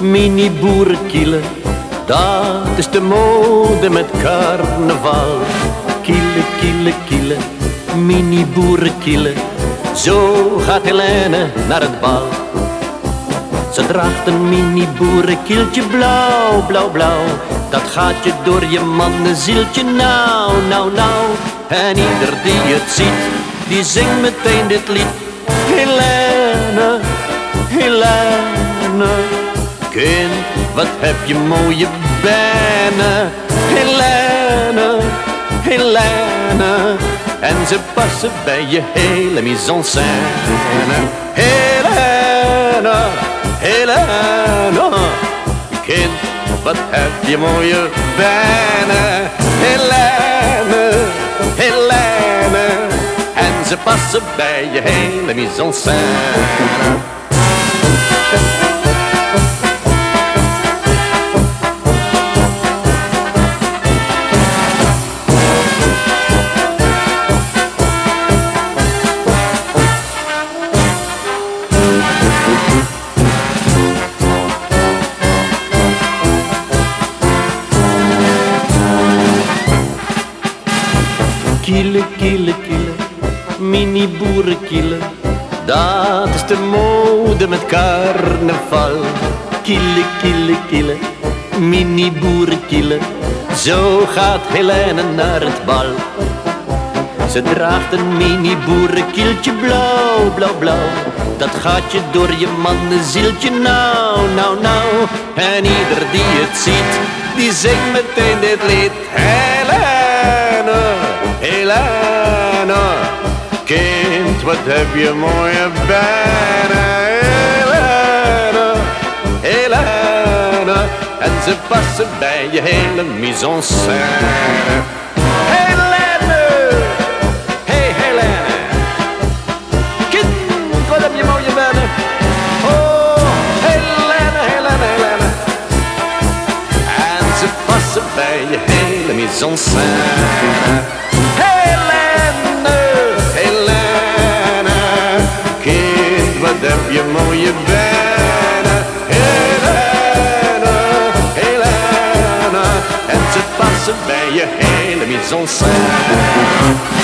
mini boerenkielen. Dat is de mode met carnaval. Kielen, kielen, kielen, mini boerenkielen. Zo gaat Helene naar het bal. Ze draagt een mini boerenkieltje blauw, blauw, blauw. Dat gaat je door je mannenzieltje nou, nou, nou. En ieder die het ziet, die zingt meteen dit lied. Helene. Kind, wat heb je mooie benen. Helene, Helene. En ze passen bij je hele mise en scène. Helene, Helene. Kind, wat heb je mooie benen. Helene, Helene. En ze passen bij je hele mise en scène. Kielen, kielen, kielen, mini boerenkielen. Dat is de mode met carnaval. Kielen, kielen, kielen, mini boerenkielen. Zo gaat Helene naar het bal. Ze draagt een mini boerenkieltje blauw, blauw, blauw. Dat gaat je door je mannenzieltje nou, nou, nou. En ieder die het ziet, die zingt meteen dit lied. Helene, Helene. Kind, wat heb je mooie benen. Helene, Helene. En ze passen bij je hele mise en scène. Je hele mise en scène. Helene, Helene. Kind, wat heb je mooie benen. Helene, Helene. En ze passen bij je hele mise en scène.